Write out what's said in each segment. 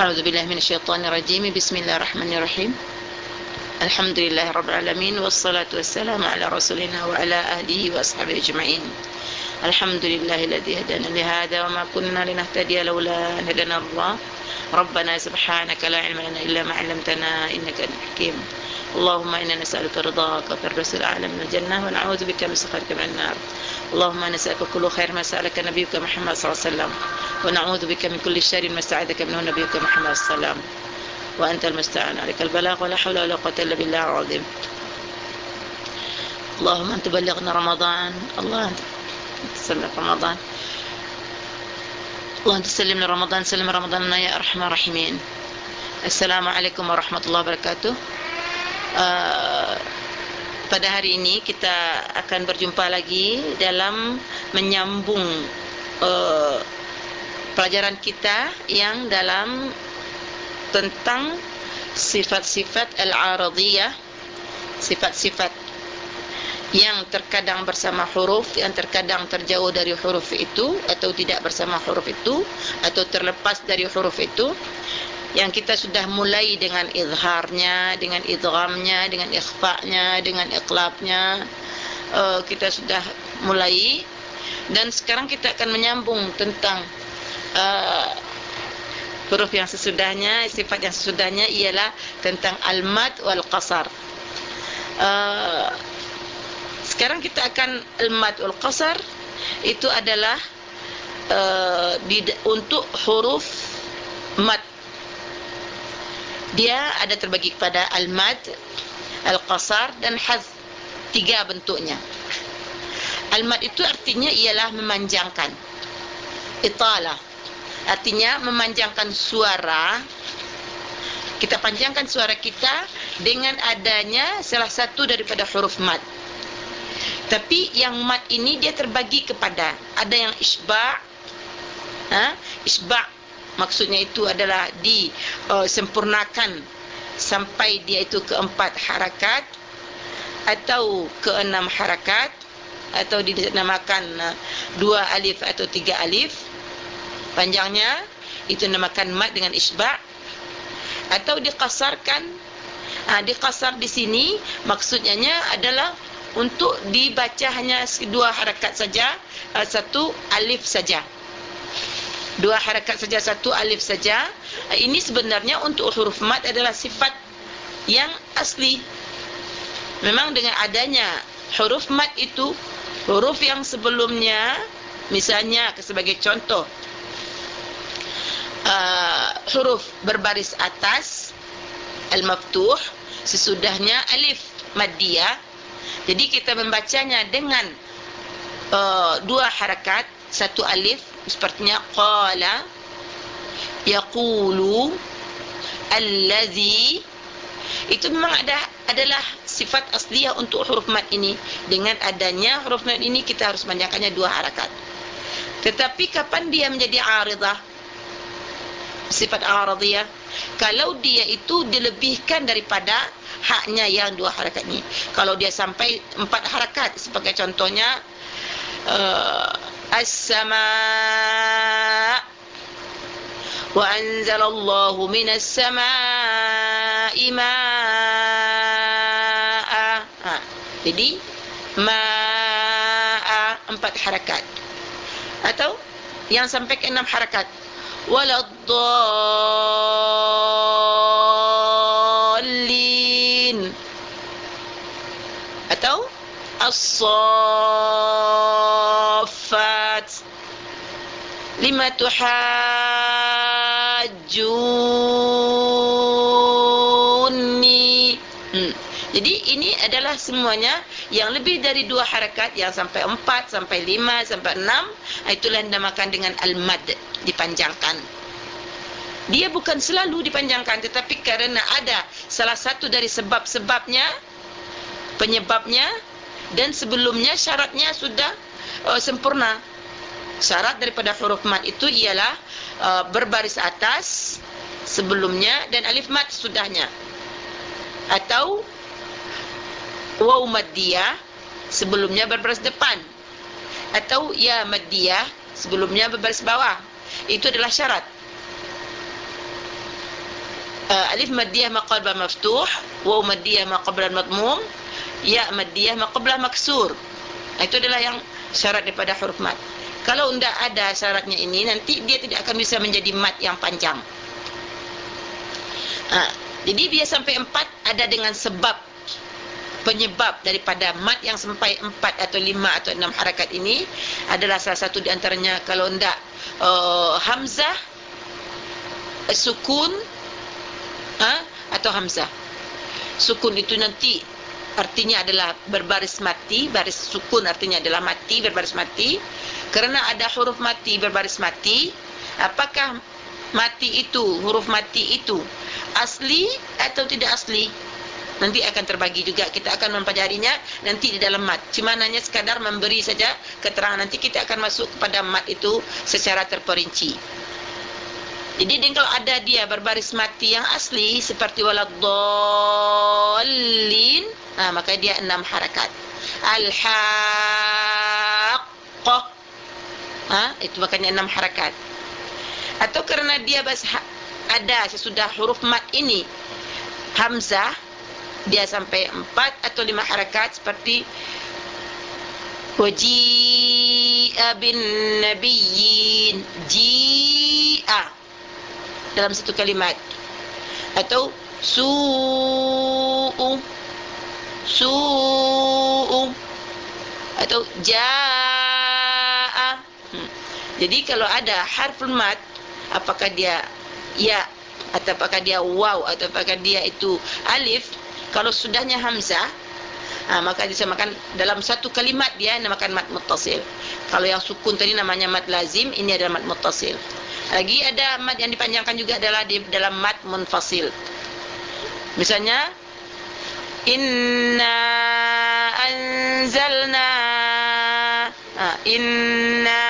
أعوذ بالله من الشيطان الرجيم. بسم الله الرحمن الرحيم. الحمد لله رب العالمين والصلاة والسلام على رسولنا وعلى آله وأصحابه أجمعين. الحمد لله الذي هدانا لهذا وما كنا لنهتدي لولا أن هدانا الله. ربنا سبحانك لا علم لنا إلا ما علمتنا إنك أنت الحكيم. اللهم إنا نسألك رضاك وفردوس الأعلى من الجنة ونعوذ بك من سخطك من النار. اللهم نسألك كل خير ما سألك نبيك محمد صلى الله عليه وسلم. ونعوذ بك من كل شر ما استعاذك منه نبيك محمد صلى الله عليه وسلم. وأنت المستعان عليك البلاغ ولا حول ولا قوة إلا بالله العظيم. اللهم أنت بلغنا رمضان. الله أنت تسلم رمضان. الله أنت سلمنا رمضان سلم رمضان يا أرحم الراحمين. السلام عليكم ورحمة الله وبركاته. Uh, pada hari ini kita akan berjumpa lagi dalam menyambung uh, pelajaran kita yang dalam tentang sifat-sifat al-aradiyah sifat-sifat yang terkadang bersama huruf yang terkadang terjauh dari huruf itu atau tidak bersama huruf itu atau terlepas dari huruf itu yang kita sudah mulai dengan izharnya, dengan idghamnya, dengan ikhfa'nya, dengan iqlabnya. Uh, kita sudah mulai dan sekarang kita akan menyambung tentang uh, huruf yang sesudahnya, sifat yang sesudahnya ialah tentang al-mad wal qasar. Uh, sekarang kita akan al-mad wal qasar itu adalah uh, untuk huruf mad dia ada terbagi kepada al-mad, al-qasar dan haz. Tiga bentuknya. Al-mad itu artinya ialah memanjangkan. Italah. Artinya memanjangkan suara. Kita panjangkan suara kita dengan adanya salah satu daripada huruf mad. Tapi yang mad ini dia terbagi kepada ada yang isba' ha? isba' maksudnya itu adalah disempurnakan sampai dia itu keempat harakat atau keenam harakat atau dinamakan uh, dua alif atau tiga alif. Panjangnya itu dinamakan mad dengan isba' atau dikasarkan ha, dikasar di sini maksudnya adalah untuk dibaca hanya dua harakat saja uh, satu alif saja dua harakat saja satu alif saja. Ini sebenarnya untuk huruf mad adalah sifat yang asli. Memang dengan adanya huruf mad itu huruf yang sebelumnya misalnya sebagai contoh uh, huruf berbaris atas al-maftuh sesudahnya alif maddiyah jadi kita membacanya dengan uh, dua harakat satu alif sepertinya qala yaqulu allazi itu memang ada adalah sifat asliyah untuk huruf mad ini. Dengan adanya huruf mad ini kita harus panjangkannya dua harakat. Tetapi kapan dia menjadi aridah sifat aradiyah kalau dia itu dilebihkan daripada haknya yang dua harakat ini. Kalau dia sampai empat harakat sebagai contohnya uh, السماء وأنزل الله من السماء ماء ha. jadi ma'a empat harakat atau yang sampai ke enam harakat waladdallin atau as-saff lima tuhajjuni. Hmm. jadi ini adalah semuanya yang lebih dari dua harakat yang sampai empat sampai lima sampai enam itulah yang dinamakan dengan al-mad dipanjangkan. Dia bukan selalu dipanjangkan tetapi kerana ada salah satu dari sebab-sebabnya penyebabnya dan sebelumnya syaratnya sudah uh, sempurna syarat daripada huruf mad itu ialah uh, berbaris atas sebelumnya dan alif mad sudahnya. Atau waw maddiyah sebelumnya berbaris depan. Atau ya maddiyah sebelumnya berbaris bawah. Itu adalah syarat. Uh, alif maddiyah ma qabla maftuh waw maddiyah ma qabla madmum ya maddiyah ma qabla maksur. Itu adalah yang syarat daripada huruf mad kalau tidak ada syaratnya ini nanti dia tidak akan bisa menjadi mad yang panjang uh, jadi dia sampai empat ada dengan sebab penyebab daripada mat yang sampai empat atau lima atau enam harakat ini adalah salah satu di antaranya kalau ndak uh, hamzah sukun ha? atau hamzah sukun itu nanti artinya adalah berbaris mati baris sukun artinya adalah mati berbaris mati kerana ada huruf mati berbaris mati apakah mati itu huruf mati itu asli atau tidak asli? Nanti akan terbagi juga. Kita akan mempelajarinya nanti di dalam mat. Cuma hanya sekadar memberi saja keterangan. Nanti kita akan masuk kepada mat itu secara terperinci. Jadi kalau ada dia berbaris mati yang asli seperti waladdallin nah maka dia enam harakat. Al-haqqah ha itu makanya enam harakat atau kerana dia ada sesudah huruf mat ini hamzah dia sampai empat atau lima harakat seperti waji'a bin nabiyyin ji'a dalam satu kalimat atau su'u su'u atau ja'a. Jadi kalau ada harful mat apakah dia ya atau apakah dia waw atau apakah dia itu alif kalau sudahnya hamzah ha, maka disamakan dalam satu kalimat dia namakan mat muttasil. Kalau yang sukun tadi namanya mat lazim ini adalah mat muttasil. Lagi ada mat yang dipanjangkan juga adalah di dalam mat munfasil. Misalnya inna anzalna ha, inna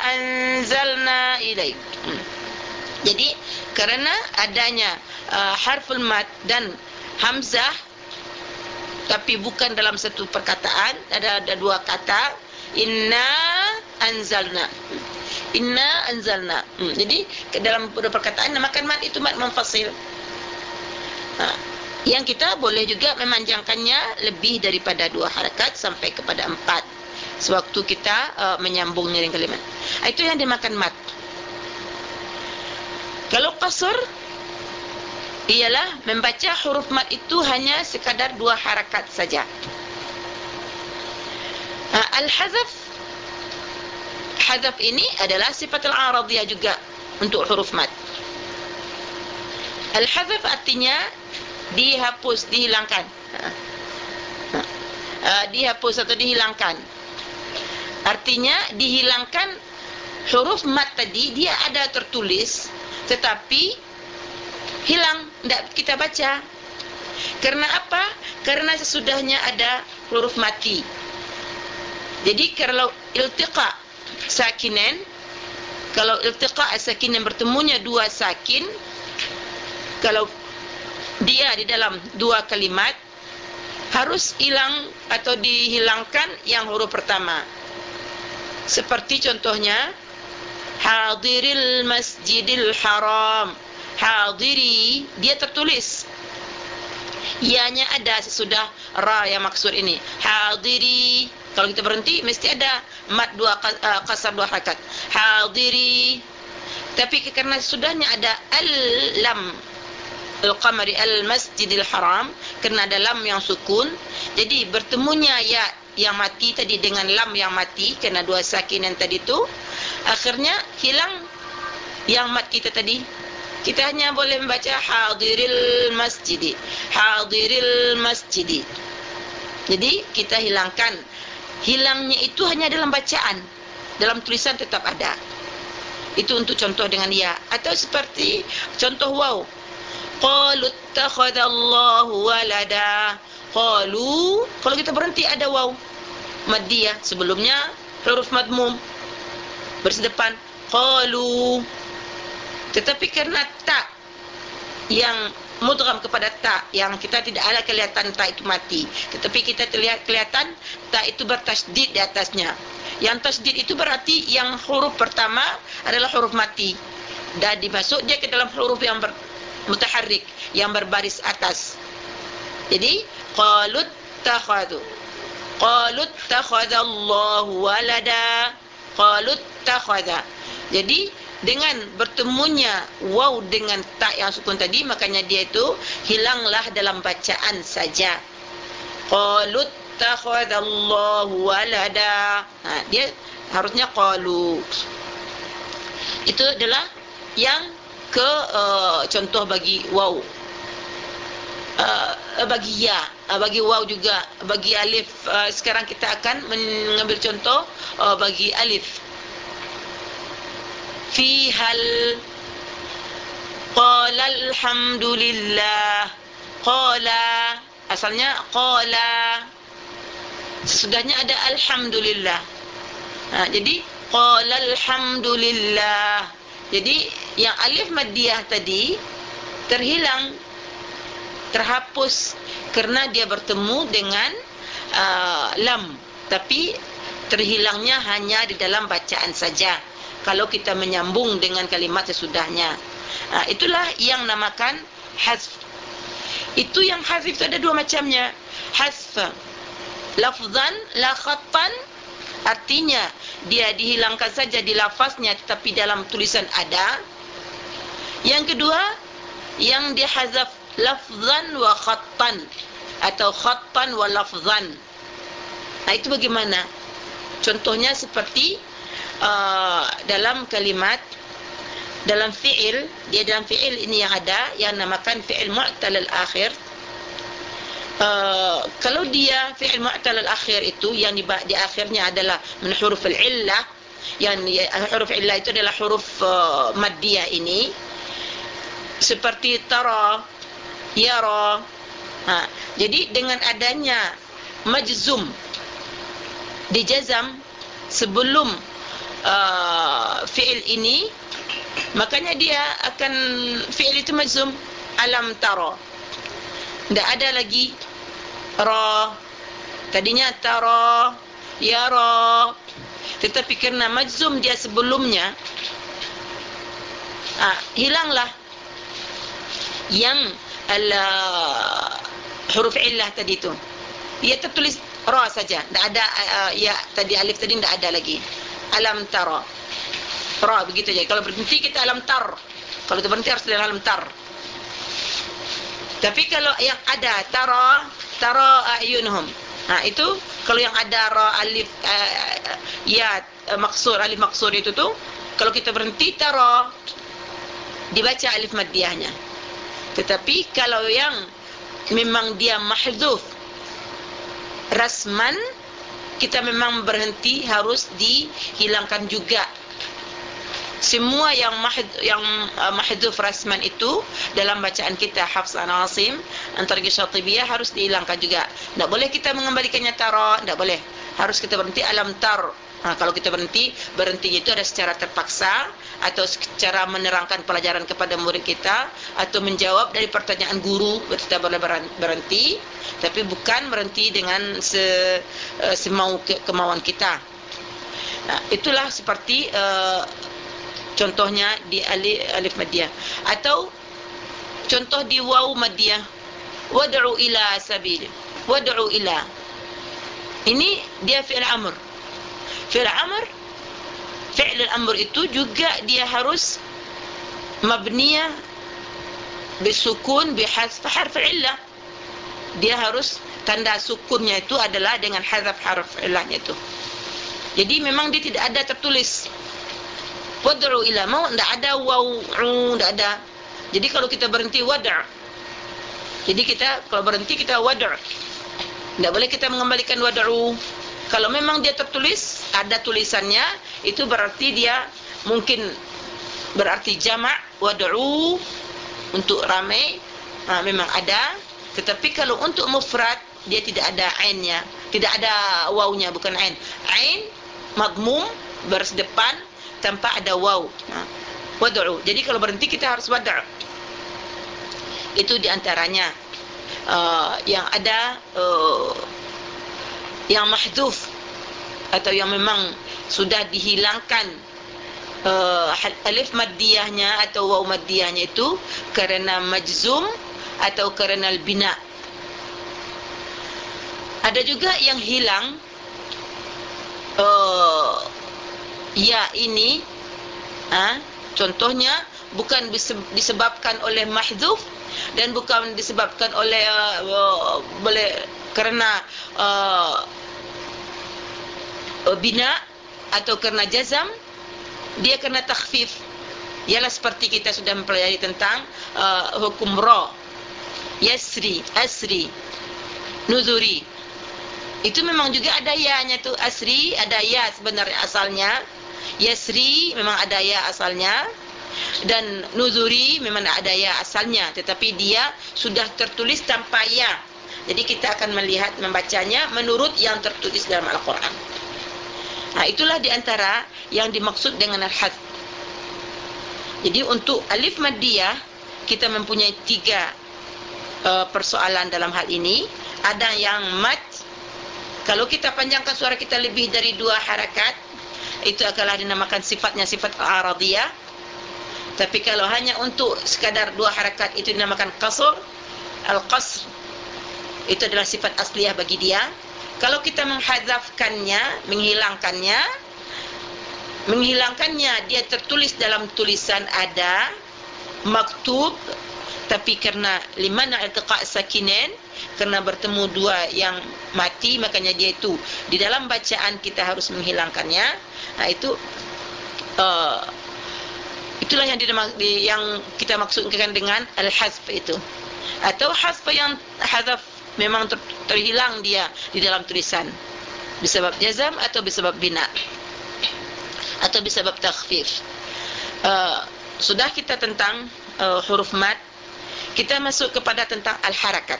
anzalna ilaik hmm. jadi kerana adanya uh, harful mat dan hamzah tapi bukan dalam satu perkataan ada ada dua kata inna anzalna inna anzalna hmm. jadi dalam dua perkataan namakan mat itu mat munfasil ha. yang kita boleh juga memanjangkannya lebih daripada dua harakat sampai kepada empat sewaktu kita uh, menyambung niring kalimat ha, itu yang dimakan mat kalau qasr ialah membaca huruf mat itu hanya sekadar dua harakat saja. Ha, Al-hazaf hazaf ini adalah sifat al-aradiyah juga untuk huruf mat. Al-hazaf artinya dihapus, dihilangkan. Ha. Ha, dihapus atau dihilangkan. Artinya dihilangkan huruf mat tadi dia ada tertulis tetapi hilang tidak kita baca. Karena apa? Karena sesudahnya ada huruf mati. Jadi kalau iltiqa sakinen kalau iltiqa sakinen bertemunya dua sakin kalau dia di dalam dua kalimat harus hilang atau dihilangkan yang huruf pertama. Seperti contohnya hadiril masjidil haram hadiri dia tertulis. Ianya ada sesudah ra yang maksud ini. Hadiri kalau kita berhenti mesti ada mat dua kasar dua harakat. Hadiri tapi kerana sudahnya ada al lam al qamari al masjidil haram kerana ada lam yang sukun. Jadi bertemunya ya yang mati tadi dengan lam yang mati kerana dua sakin yang tadi tu akhirnya hilang yang mat kita tadi. Kita hanya boleh membaca hadiril masjid hadiril masjid jadi kita hilangkan. Hilangnya itu hanya dalam bacaan. Dalam tulisan tetap ada. Itu untuk contoh dengan ya atau seperti contoh waw qalu takhadallahu walada. Qalu kalau kita berhenti ada waw maddiyah sebelumnya huruf madmum bersedepan qalu tetapi kerana tak yang mudgham kepada tak yang kita tidak ada kelihatan tak itu mati tetapi kita terlihat kelihatan tak itu bertasydid di atasnya yang tasydid itu berarti yang huruf pertama adalah huruf mati dan dimasuk dia ke dalam huruf yang ber, mutaharrik yang berbaris atas. Jadi qalut takhadu. Qalut takhadallahu walada. Qalut takhada. Jadi dengan bertemunya waw dengan tak yang sukun tadi makanya dia itu hilanglah dalam bacaan saja. Qalut takhadallahu walada. Ha, dia harusnya qalu. Itu adalah yang ke uh, contoh bagi waw. Ah, ah, bagi ya ah, bagi waw juga bagi alif sekarang kita akan mengambil contoh bagi alif. Fi hal qala alhamdulillah qala asalnya qala. Sudahnya ada alhamdulillah. Ha jadi qala alhamdulillah jadi yang alif madiah tadi terhilang terhapus kerana dia bertemu dengan uh, lam tapi terhilangnya hanya di dalam bacaan saja kalau kita menyambung dengan kalimat sesudahnya. Ha, itulah yang namakan hazf. Itu yang hazf itu ada dua macamnya. Hazf lafzan la khattan artinya dia dihilangkan saja di lafaznya tetapi dalam tulisan ada. Yang kedua yang dihazaf lafzan wa khattan atau khattan wa lafzan. Nah itu bagaimana? Contohnya seperti uh, dalam kalimat dalam fi'il dia dalam fi'il ini yang ada yang namakan fi'il mu'tal al-akhir uh, kalau dia fi'il mu'tal al-akhir itu yang di, di akhirnya adalah min huruf al-illah yang huruf illah itu adalah huruf uh, maddiyah ini seperti tara yara. Ha. Jadi dengan adanya majzum dijazam sebelum uh, fi'il ini makanya dia akan fi'il itu majzum alam tara. Tidak ada lagi ra. Tadinya tara yara. Tetapi kerana majzum dia sebelumnya ah hilanglah yang huruf illah tadi tu. Ia tertulis ra saja. Tidak ada uh, ya tadi alif tadi tidak ada lagi. Alam tara ra begitu je. Kalau berhenti kita alam tar. Kalau tu berhenti harus alam tar. Tapi kalau yang ada tara tara ayunhum. Ha itu kalau yang ada ra alif uh, ya uh, maksur alif maksur itu tu kalau kita berhenti tara dibaca alif maddiyahnya tetapi kalau yang memang dia mahdzuf rasman kita memang berhenti harus dihilangkan juga. Semua yang mahd yang uh, mahdhuf rasman itu dalam bacaan kita Hafs an Asim antara Syatibiyah harus dihilangkan juga. Tidak boleh kita mengembalikannya tara tidak boleh. Harus kita berhenti alam tar ha, kalau kita berhenti berhenti itu ada secara terpaksa atau secara menerangkan pelajaran kepada murid kita atau menjawab dari pertanyaan guru kita boleh berhenti tapi bukan berhenti dengan se, uh, semau ke, kemauan kita. Nah, itulah seperti uh, contohnya di alif, alif madiyah. Atau contoh di waw madiyah. Wad'u ila sabil. Wad'u ila. Ini dia fi'il amr fi'il amr fi'il amr itu juga dia harus mabniyah bisukun bihadf harf illah dia harus tanda sukunnya itu adalah dengan hazaf harf ilahnya itu. Jadi memang dia tidak ada tertulis. Wad'u ila mau tidak ada waw tidak ada. Jadi kalau kita berhenti wad' Jadi kita kalau berhenti kita wad' Tidak boleh kita mengembalikan wad'u. Kalau memang dia tertulis ada tulisannya itu berarti dia mungkin berarti jamak wad'u untuk ramai ha, memang ada tetapi kalau untuk mufrad dia tidak ada ainnya, tidak ada wawnya bukan ain. Ain madmum baris depan tanpa ada waw. Ha. Wad'u. Jadi kalau berhenti kita harus wad'. Itu di antaranya uh, yang ada uh, yang mahdhuf atau yang memang sudah dihilangkan uh, alif maddiyahnya atau waw maddiyahnya itu kerana majzum atau kerana bina ada juga yang hilang uh, ya ini ha, contohnya bukan disebabkan oleh mahzuf dan bukan disebabkan oleh uh, boleh kerana uh, bina atau kerana jazam dia kena takhfif. Ialah seperti kita sudah mempelajari tentang uh, hukum ra. Yasri asri nuzuri. Itu memang juga ada ya-nya tu. Asri ada ya sebenarnya asalnya. Yasri memang ada ya asalnya. Dan nuzuri memang ada ya asalnya. Tetapi dia sudah tertulis tanpa ya jadi kita akan melihat membacanya menurut yang tertulis dalam Al-Qur'an ha, itulah diantara yang dimaksud dengan al-had jadi untuk alif maddiyah kita mempunyai tiga uh, persoalan dalam hal ini ada yang mad kalau kita panjangkan suara kita lebih dari dua harakat, itu akanlah dinamakan sifatnya sifat aradiyah. Tapi kalau hanya untuk sekadar dua harakat itu dinamakan qasr. Al-qasr itu adalah sifat asliyah bagi dia. Kalau kita menghadzafkannya, menghilangkannya, menghilangkannya dia tertulis dalam tulisan ada maktub tapi kerana limana iltiqa' sakinain kerana bertemu dua yang mati makanya dia itu di dalam bacaan kita harus menghilangkannya. Nah itu uh, itulah yang di, yang kita maksudkan dengan al-hazf itu. Atau hazf yang hazaf memang ter, terhilang dia di dalam tulisan. Disebab jazam atau disebab bina? Atau disebab takhfif? Uh, sudah kita tentang uh, huruf mat kita masuk kepada tentang al-harakat.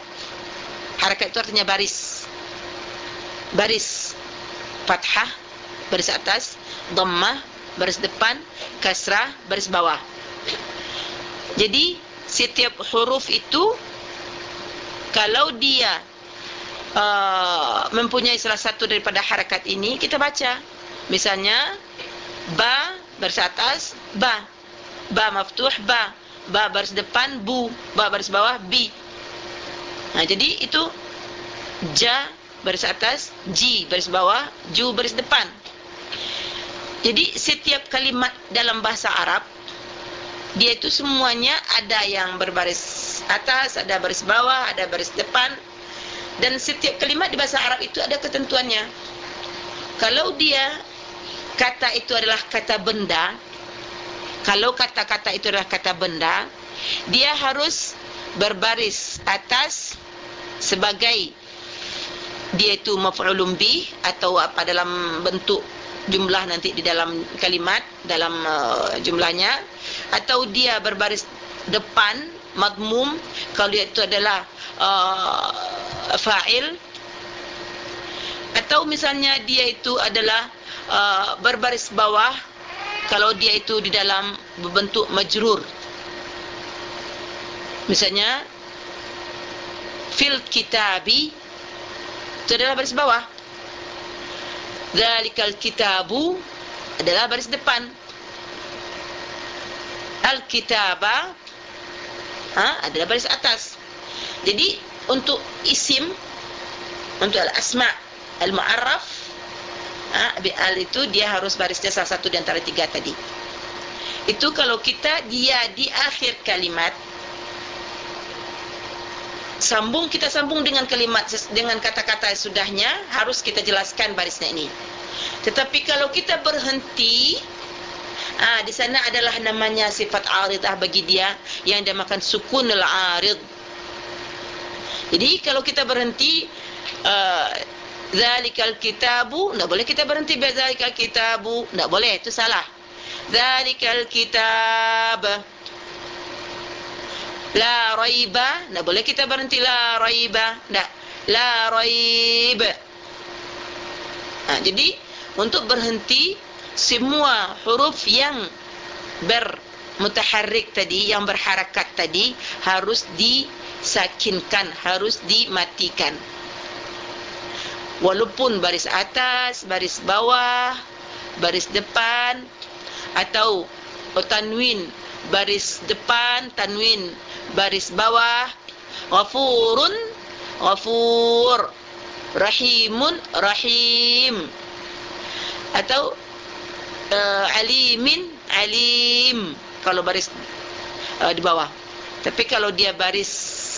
Harakat itu artinya baris. Baris fathah baris atas. Dhammah baris depan. Kasrah baris bawah. Jadi setiap huruf itu kalau dia uh, mempunyai salah satu daripada harakat ini kita baca. Misalnya ba baris atas ba. Ba maftuh ba. Ba baris depan bu. Ba baris bawah bi. Nah, jadi itu ja baris atas, ji baris bawah, ju baris depan. Jadi setiap kalimat dalam bahasa Arab dia itu semuanya ada yang berbaris atas, ada baris bawah, ada baris depan. Dan setiap kalimat di bahasa Arab itu ada ketentuannya. Kalau dia kata itu adalah kata benda, kalau kata-kata itu adalah kata benda, dia harus berbaris atas sebagai dia itu maf'ulun bih atau apa dalam bentuk jumlah nanti di dalam kalimat dalam uh, jumlahnya atau dia berbaris depan madmum kalau dia itu adalah uh, fa'il. Atau misalnya dia itu adalah uh, berbaris bawah kalau dia itu di dalam bentuk majrur. Misalnya fil kitabi itu adalah baris bawah. Zalikal kitabu adalah baris depan. Al kitaba ha? Adalah baris atas. Jadi untuk isim untuk al asma al muarraf ha bi al itu dia harus barisnya salah satu di antara tiga tadi. Itu kalau kita dia di akhir kalimat sambung kita sambung dengan kalimat dengan kata-kata sudahnya harus kita jelaskan barisnya ini. Tetapi kalau kita berhenti ah di sana adalah namanya sifat aridah bagi dia yang dinamakan sukunul arid jadi kalau kita berhenti uh, zalikal kitabu enggak boleh kita berhenti zalikal kitabu enggak boleh itu salah zalikal kitab La raiba, tak boleh kita berhenti la raiba. Tak. La raib. Ha, jadi untuk berhenti semua huruf yang bermutaharrik tadi, yang berharakat tadi harus disakinkan, harus dimatikan. Walaupun baris atas, baris bawah, baris depan atau tanwin baris depan, tanwin baris bawah ghafurun ghafur rahimun rahim atau uh, alimin alim. Kalau baris uh, di bawah. Tapi kalau dia baris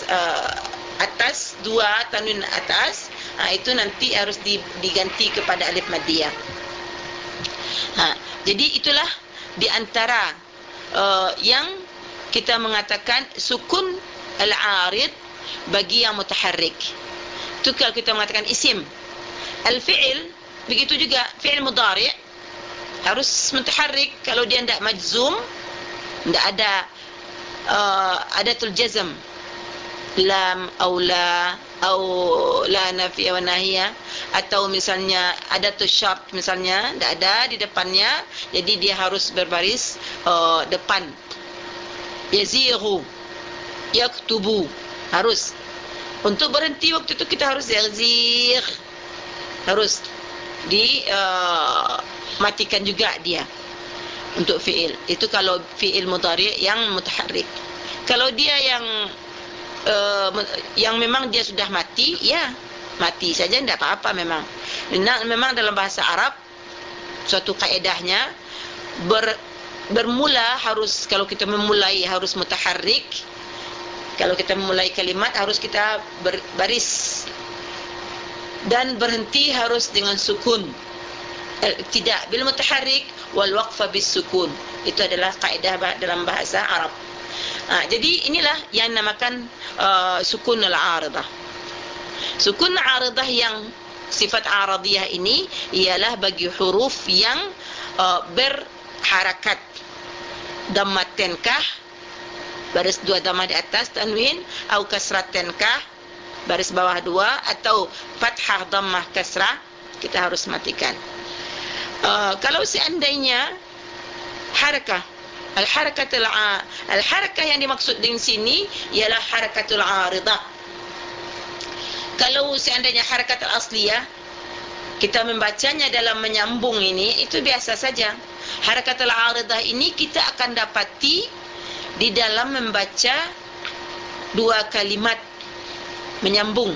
uh, atas dua tanwin atas uh, itu nanti harus diganti kepada alif maddiyah ha jadi itulah di antara uh, yang kita mengatakan sukun al-arid bagi yang mutaharrik. Itu kalau kita mengatakan isim. Al-fi'il begitu juga fi'il mudhari' harus mutaharrik kalau dia tidak majzum tidak ada uh, adatul jazm. Lam au la au la nafi wa nahiya atau misalnya adatul syart misalnya tidak ada di depannya. Jadi dia harus berbaris uh, depan. Yaziru yaktubu. Harus. Untuk berhenti waktu itu kita harus yazir harus di uh, matikan juga dia untuk fiil. Itu kalau fiil mudhari yang mutaharrik. Kalau dia yang uh, yang memang dia sudah mati ya mati saja tidak apa-apa memang. Nah, memang dalam bahasa Arab suatu kaedahnya ber, bermula harus kalau kita memulai harus mutaharrik kalau kita memulai kalimat harus kita berbaris dan berhenti harus dengan sukun. Tidak. Bil mutaharrik wal waqfa bis sukun. Itu adalah kaidah dalam bahasa Arab. Ha, jadi inilah yang namakan uh, sukun al aridah sukun aridah yang sifat aradiyah ini ialah bagi huruf yang uh, berharakat. Dammatenkah baris dua damah di atas tanwin atau kasratenkah baris bawah dua atau fathah dammah kasrah kita harus matikan. Uh, kalau seandainya harakah al-harakatul al-harakah yang dimaksud di sini ialah harakatul aridah kalau seandainya harakat al-asliyah kita membacanya dalam menyambung ini itu biasa saja. Harakatul aridah ini kita akan dapati di dalam membaca dua kalimat menyambung.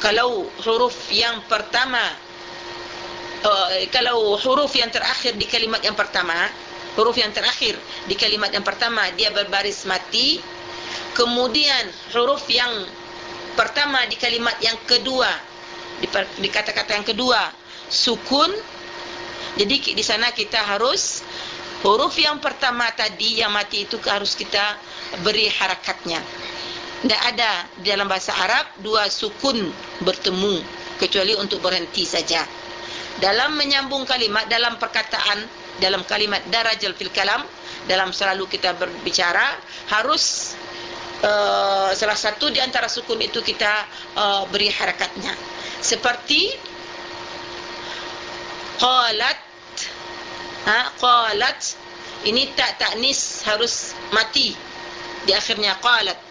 Kalau huruf yang pertama uh, kalau huruf yang terakhir di kalimat yang pertama huruf yang terakhir di kalimat yang pertama dia berbaris mati. Kemudian huruf yang pertama di kalimat yang kedua di kata-kata yang kedua sukun. Jadi di sana kita harus huruf yang pertama tadi yang mati itu harus kita beri harakatnya tidak ada dalam bahasa Arab dua sukun bertemu kecuali untuk berhenti saja. Dalam menyambung kalimat dalam perkataan dalam kalimat darajal fil kalam dalam selalu kita berbicara harus uh, salah satu di antara sukun itu kita uh, beri harakatnya. Seperti qalat ha qalat ini tak taknis harus mati. Di akhirnya qalat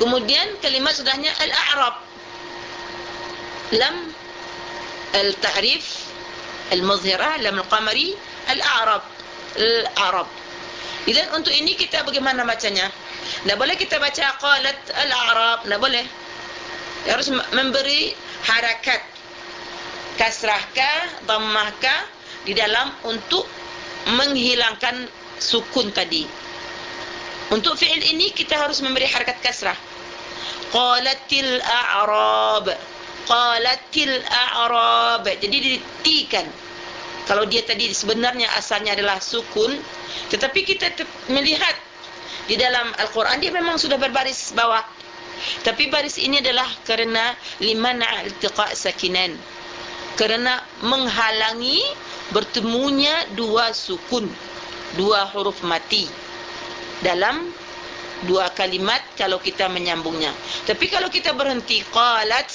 Kemudian kalimat sudahnya al-a'rab. Lam al-ta'rif al-muzhirah lam al-qamari al-a'rab. Al-a'rab. Jadi untuk ini kita bagaimana bacanya? Enggak boleh kita baca qalat al-a'rab, enggak boleh. Harus memberi harakat kasrah ka, di dalam untuk menghilangkan sukun tadi. Untuk fi'il ini kita harus memberi harakat kasrah qalatil a'rab. Qalatil a'rab. Jadi ditikan. Kalau dia tadi sebenarnya asalnya adalah sukun tetapi kita melihat di dalam Al-Quran dia memang sudah berbaris bawah. Tapi baris ini adalah kerana limana iltiqa sakinan. Kerana menghalangi bertemunya dua sukun dua huruf mati dalam dua kalimat kalau kita menyambungnya. Tapi kalau kita berhenti qalat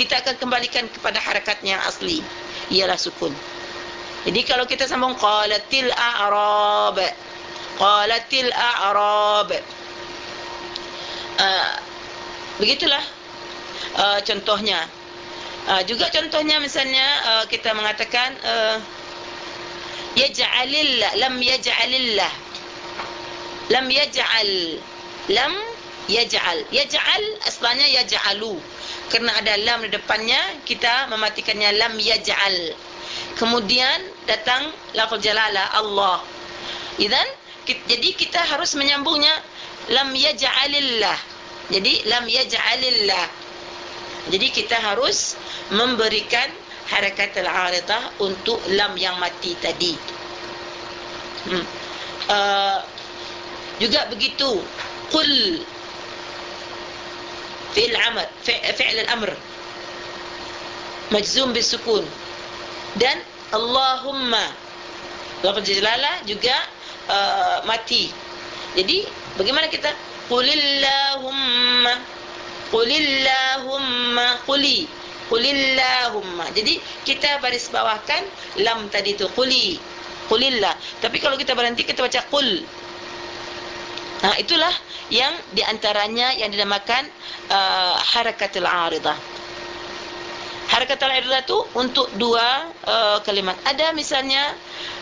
kita akan kembalikan kepada harakatnya yang asli. Ialah sukun. Jadi kalau kita sambung qalatil a'rab. Qalatil a'rab. Uh, begitulah. Uh, contohnya. Uh, juga contohnya misalnya uh, kita mengatakan uh, yaj'alillah lam yaj'alillah. Lam yaj'al lam yaj'al. Yaj'al asalnya yaj'alu. Kerana ada lam di depannya kita mematikannya lam yaj'al. Kemudian datang lafaz jalalah Allah. Idzan jadi kita harus menyambungnya lam yaj'alillah. Jadi lam yaj'alillah. Jadi kita harus memberikan harakat al-aridah untuk lam yang mati tadi. Hmm. uh, juga begitu qul fi'l amr fi'l al-amr majzum bisukun dan Allahumma. Lafaz jalalah juga uh, mati. Jadi bagaimana kita? Qulillahumma. Qulillahumma. Quli. Qulillahumma. Jadi kita baris bawahkan lam tadi tu quli. Qulillah. Tapi kalau kita berhenti kita baca qul nah itulah yang diantaranya yang dinamakan uh, harakatul aridah harakatul aridah tu untuk dua uh, kalimat. Ada misalnya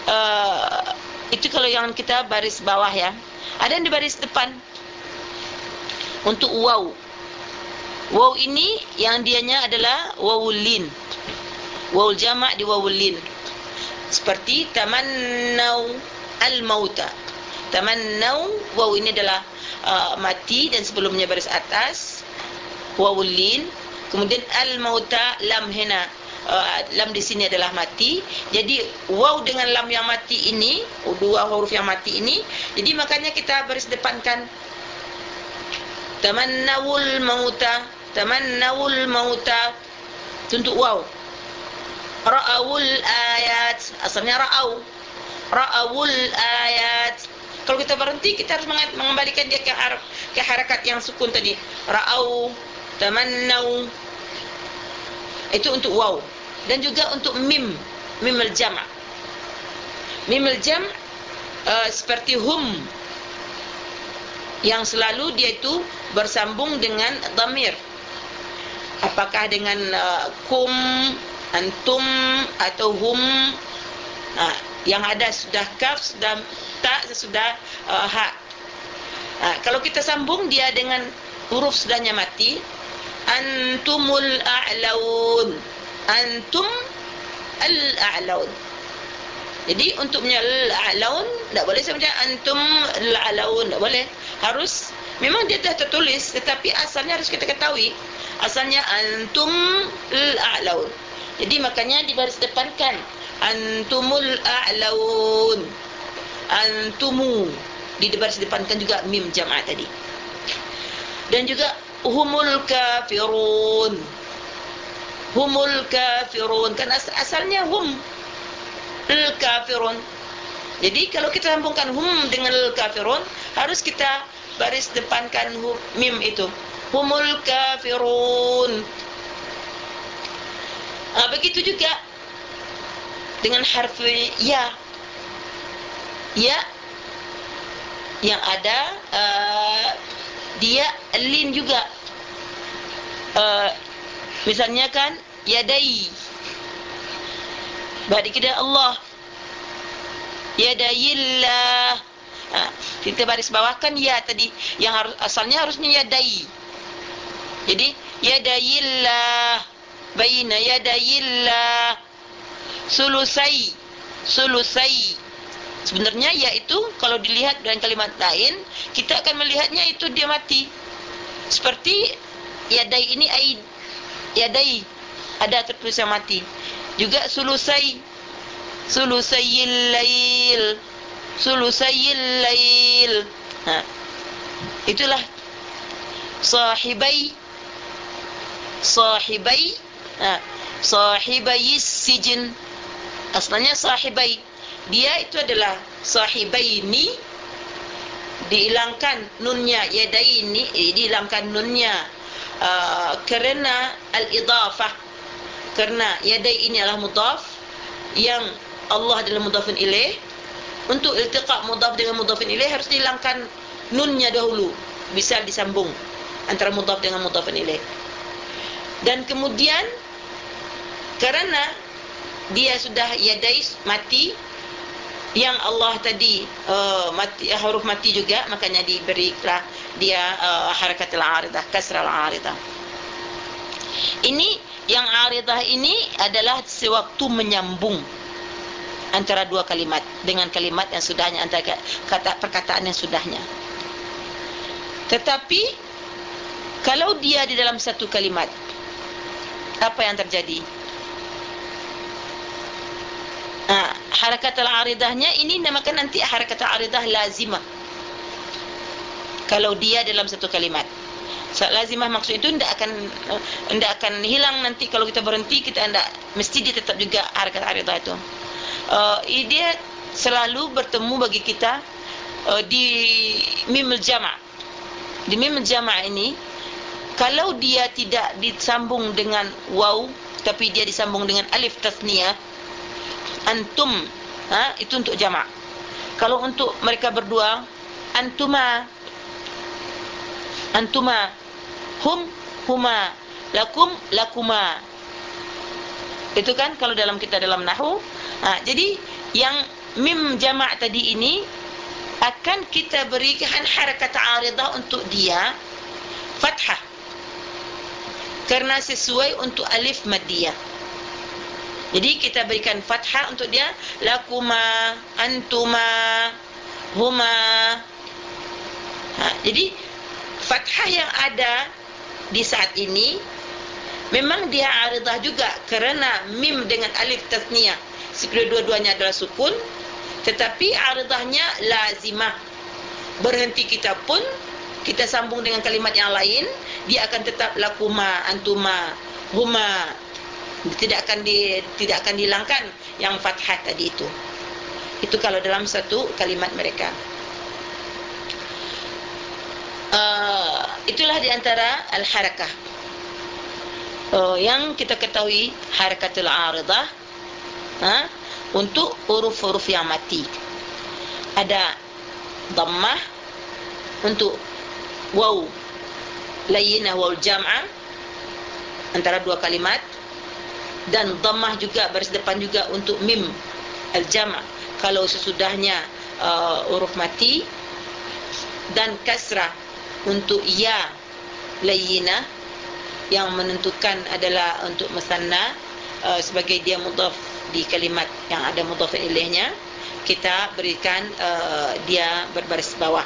uh, itu kalau yang kita baris bawah ya. Ada yang di baris depan. Untuk waw. Waw ini yang dianya adalah wawulin. Waw jamak di wawulin. Seperti tamannau al-mauta tamannau waw ini adalah uh, mati dan sebelumnya baris atas. Wawulin kemudian al-mauta lam hina. Uh, lam di sini adalah mati. Jadi waw dengan lam yang mati ini dua huruf yang mati ini. Jadi makanya kita baris depankan. Tamannawul mauta tamannawul mauta. Untuk waw. Ra'awul ayat. Asalnya ra'aw. Ra'awul ayat kalau kita berhenti kita harus mengembalikan dia ke harf ke harakat yang sukun tadi. Ra'aw tamannaw itu untuk waw. Dan juga untuk mim mim al-jam' mim al-jam' uh, seperti hum yang selalu dia itu bersambung dengan dhamir apakah dengan uh, kum antum atau hum uh, yang ada sudah kaf sudah ta sudah uh, ha uh, kalau kita sambung dia dengan huruf sudahnya mati antumul a'laun. Antum al-a'laun. Jadi untuk punya al-a'laun tak boleh saya macam antum al-a'laun tak boleh. Harus memang dia dah tertulis tetapi asalnya harus kita ketahui asalnya antum al-a'laun. Jadi makanya di baris depankan antumul a'laun. Antumu. Di baris depankan juga mim jamaah tadi. Dan juga humul kafirun. Humul kafirun. Kan as asalnya hum. Al kafirun. Jadi kalau kita sambungkan hum dengan al kafirun harus kita baris depankan mim itu. Humul kafirun. Ah begitu juga dengan harf ya. Ya. Yang ada uh, dia lin juga. Uh, misalnya kan yadai. Bagi kita Allah. Yadayillah. Ha, kita baris bawahkan ya tadi. Yang harus asalnya harusnya yadai. Jadi yadayillah. Baina yadayillah sulusai. Sulusai. Sebenarnya yaitu kalau dilihat dengan kalimat lain kita akan melihatnya itu dia mati. Seperti yadai ini aid yadai ada tertulis yang mati. Juga sulusai. Sulusayil lail. Sulusayil lail. Ha. Itulah. Sahibai. Sahibai. Ha. Sahibai sijin asalnya sahibai. Dia itu adalah sahibaini. Dihilangkan nunnya yadaini eh, dihilangkan nunnya. Uh, kerana al-idafah kerana yadai ini adalah mudaf yang Allah adalah mudafun ilaih untuk iltiqa mudaf dengan mudafun ilaih harus dihilangkan nunnya dahulu. Bisa disambung antara mudaf dengan mudafun ilaih dan kemudian kerana dia sudah yadai mati. Yang Allah tadi uh, mati huruf mati juga makanya diberilah dia uh, harakatul aridah kasrah aridah. Ini yang aridah ini adalah sewaktu menyambung antara dua kalimat. Dengan kalimat yang sudahnya antara kata perkataan yang sudahnya. Tetapi kalau dia di dalam satu kalimat apa yang terjadi ha, harakat al-aridahnya ini namakan nanti harakat al-aridah lazimah. Kalau dia dalam satu kalimat. Lazimah maksud itu tidak akan tidak akan hilang nanti kalau kita berhenti kita tidak mesti dia tetap juga harakat aridah itu. Uh, dia selalu bertemu bagi kita uh, di mim jama' di mim jama' ini kalau dia tidak disambung dengan waw tapi dia disambung dengan alif tasniyah antum ha itu untuk jama' kalau untuk mereka berdua antuma. Antuma. Hum huma. Lakum lakuma. Itu kan kalau dalam kita dalam nahwu. Ha, jadi yang mim jamak tadi ini akan kita berikan harakat aridah untuk dia fathah. Karena sesuai untuk alif madiyah jadi kita berikan fathah untuk dia. Lakuma antuma huma. Ha, jadi fathah yang ada di saat ini memang dia aridah juga kerana mim dengan alif tasniyah seperti dua-duanya adalah sukun tetapi aridahnya lazimah. Berhenti kita pun kita sambung dengan kalimat yang lain dia akan tetap lakuma antuma huma tidak akan di tidak akan dihilangkan yang fathah tadi itu. Itu kalau dalam satu kalimat mereka. Uh, itulah diantara al-harakah. Uh, yang kita ketahui harakatul aridah ha? untuk huruf-huruf yang mati. Ada dhammah untuk waw layyinah wal jam'ah antara dua kalimat dan dhammah juga baris depan juga untuk mim al-jama' kalau sesudahnya uh, huruf mati dan kasrah untuk ya layyina yang menentukan adalah untuk musanna uh, sebagai dia mudhaf di kalimat yang ada mudhaf ilaihnya kita berikan uh, dia berbaris bawah.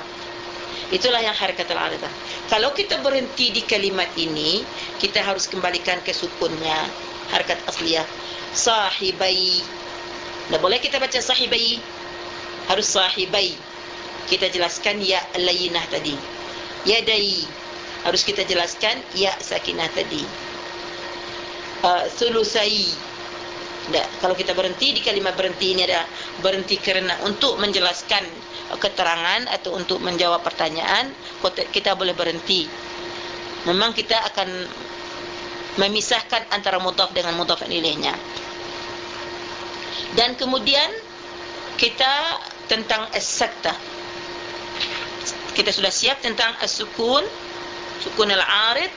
Itulah yang harakat al-aridah kalau kita berhenti di kalimat ini kita harus kembalikan ke sukunnya harakat asliyah. Sahibai. Tidak boleh kita baca sahibai? Harus sahibai. Kita jelaskan ya layyinah tadi. Yadai harus kita jelaskan ya sakinah tadi. Uh, sulusai. Tak, kalau kita berhenti di kalimat berhenti ini ada berhenti kerana untuk menjelaskan keterangan atau untuk menjawab pertanyaan kita boleh berhenti. Memang kita akan memisahkan antara mudhaf dengan mudhaf ilaihnya dan kemudian kita tentang as-sakta. Kita sudah siap tentang as-sukun. Sukun al-arid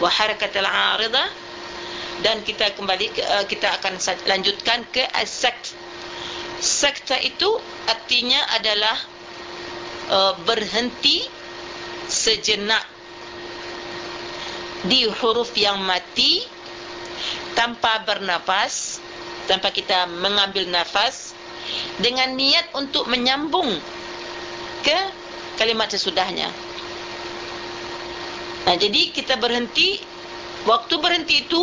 wa harakat al-aridah dan kita kembali ke, uh, kita akan lanjutkan ke as-sakt. Sakta itu artinya adalah uh, berhenti sejenak di huruf yang mati tanpa bernafas tanpa kita mengambil nafas dengan niat untuk menyambung ke kalimat sesudahnya. Nah, jadi kita berhenti waktu berhenti itu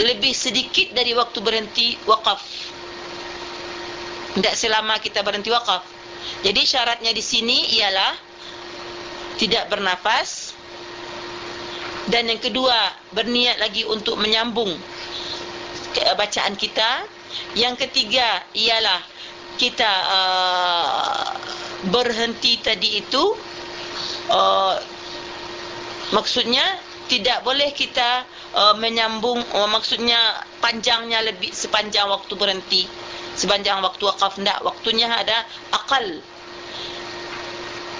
lebih sedikit dari waktu berhenti wakaf. Tidak selama kita berhenti wakaf. Jadi syaratnya di sini ialah tidak bernafas dan yang kedua berniat lagi untuk menyambung bacaan kita. Yang ketiga ialah kita uh, berhenti tadi itu uh, maksudnya tidak boleh kita uh, menyambung uh, maksudnya panjangnya lebih sepanjang waktu berhenti. Sepanjang waktu wakaf tidak waktunya ada akal.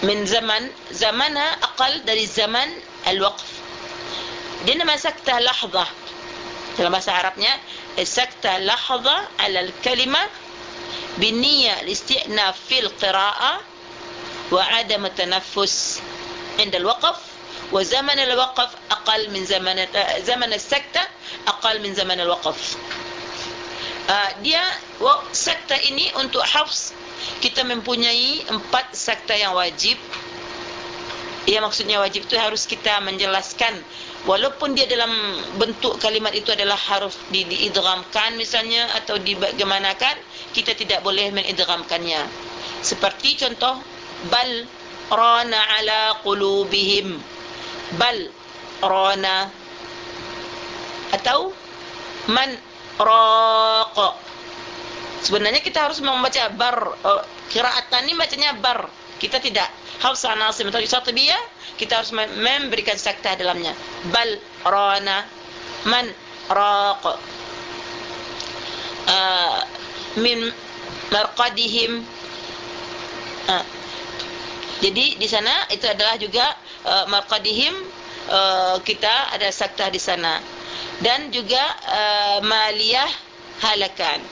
Min zaman zamana akal dari zaman al-waqf dinama saktah lahza. Dalam bahasa Arabnya sakta lahza ala al-kalima binniya al-isti'na fil qira'a wa adam tanaffus. Inda al-waqf wa zaman al-waqf aqal min zaman eh, zaman as-sakta aqal min zaman al-waqf. Ah, dia sakta ini untuk hafs kita mempunyai empat sakta yang wajib. Ya maksudnya wajib itu harus kita menjelaskan walaupun dia dalam bentuk kalimat itu adalah harus di diidghamkan misalnya atau dibagaimanakan kita tidak boleh mengidghamkannya. Seperti contoh bal rana ala qulubihim. Bal rana. Atau man raq. Sebenarnya kita harus membaca bar uh, qiraatan ini bacanya bar. Kita tidak Hafsah Nasim atau Syatibiyah kita harus memberikan sakta dalamnya. Bal rana man raq. Uh, min marqadihim. Uh, jadi di sana itu adalah juga uh, marqadihim uh, kita ada sakta di sana. Dan juga uh, maliyah halakan.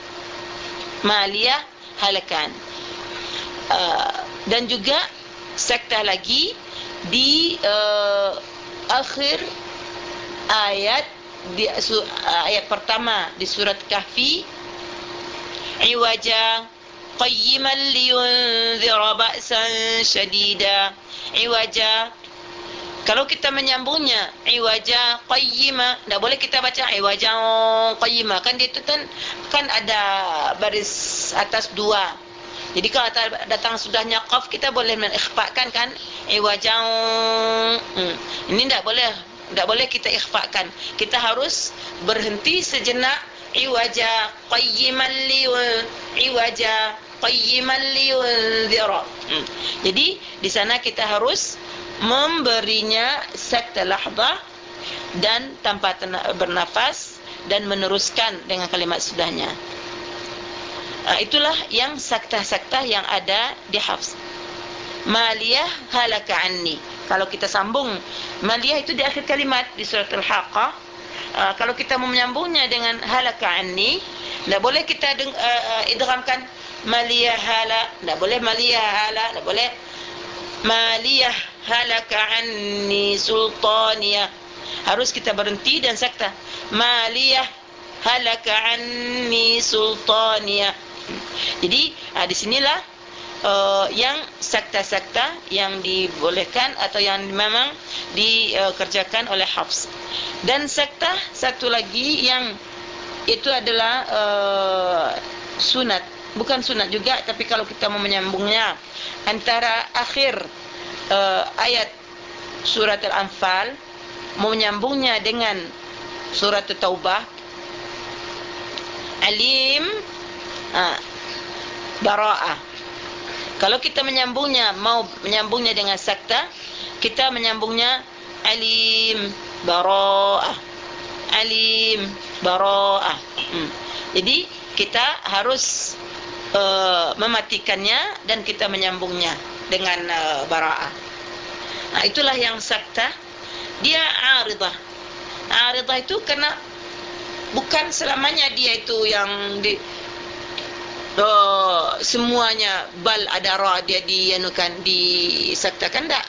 Maliyah halakan. Uh, dan juga sekta lagi di uh, akhir ayat di uh, ayat pertama di surat kahfi. Iwaja qayyiman liyunzira ba'san shadida. Iwaja kalau kita menyambungnya iwaja qayyima tidak boleh kita baca iwaja qayyima. Kan dia itu kan kan ada baris atas dua jadi kalau datang sudahnya qaf kita boleh mengikhfakan kan iwaja hmm. ini tidak boleh tidak boleh kita ikhfakan kita harus berhenti sejenak iwaja qayyiman li iwaja qayyiman li hmm. jadi di sana kita harus memberinya sekta lahdah dan tanpa bernafas dan meneruskan dengan kalimat sudahnya. Uh, itulah yang sakta-sakta yang ada di hafs. Maliyah halaka anni. Kalau kita sambung maliyah itu di akhir kalimat di surat Al-Haqqah. Uh, kalau kita mau menyambungnya dengan halaka anni, tidak boleh kita uh, uh, idghamkan maliyah hala, tidak boleh maliyah hala, tidak boleh maliyah halaka anni sultaniya harus kita berhenti dan sakta maliyah halaka anni sultaniya jadi uh, di sinilah uh, yang sakta-sakta yang dibolehkan atau yang memang dikerjakan oleh Hafs. Dan sakta satu lagi yang itu adalah uh, sunat. Bukan sunat juga tapi kalau kita mau menyambungnya antara akhir uh, ayat surat Al-Anfal menyambungnya dengan surat Taubah alim uh, bara'ah kalau kita menyambungnya mau menyambungnya dengan sakta kita menyambungnya alim bara'ah alim bara'ah hmm. jadi kita harus uh, mematikannya dan kita menyambungnya dengan uh, bara'ah. Nah, itulah yang sakta. Dia aridah. Aridah itu kena bukan selamanya dia itu yang di uh, semuanya bal ada ra dia dianukan disaktakan tak?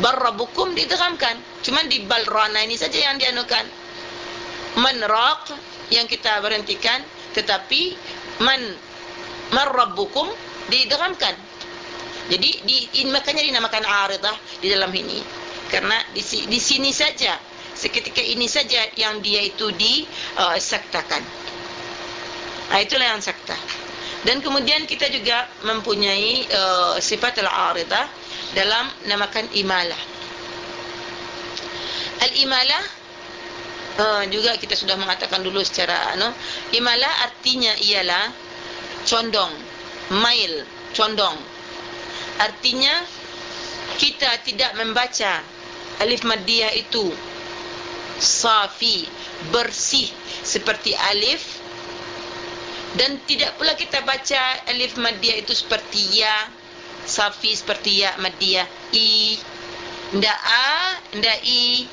Barrabukum diteramkan. Cuma di bal rana ini saja yang dianukan. Manraq yang kita berhentikan tetapi man marrabbukum diteramkan jadi di in, makanya dinamakan aridah di dalam ini. Karena di, di sini saja seketika ini saja yang dia itu disaktakan. Uh, nah, itulah yang sakta. Dan kemudian kita juga mempunyai uh, sifat al-aridah dalam namakan imalah. Al-imalah uh, juga kita sudah mengatakan dulu secara anu, imalah artinya ialah condong, mail, condong Artinya kita tidak membaca alif maddiyah itu safi, bersih seperti alif dan tidak pula kita baca alif maddiyah itu seperti ya, safi seperti ya maddiyah i, ndak a, ndak i.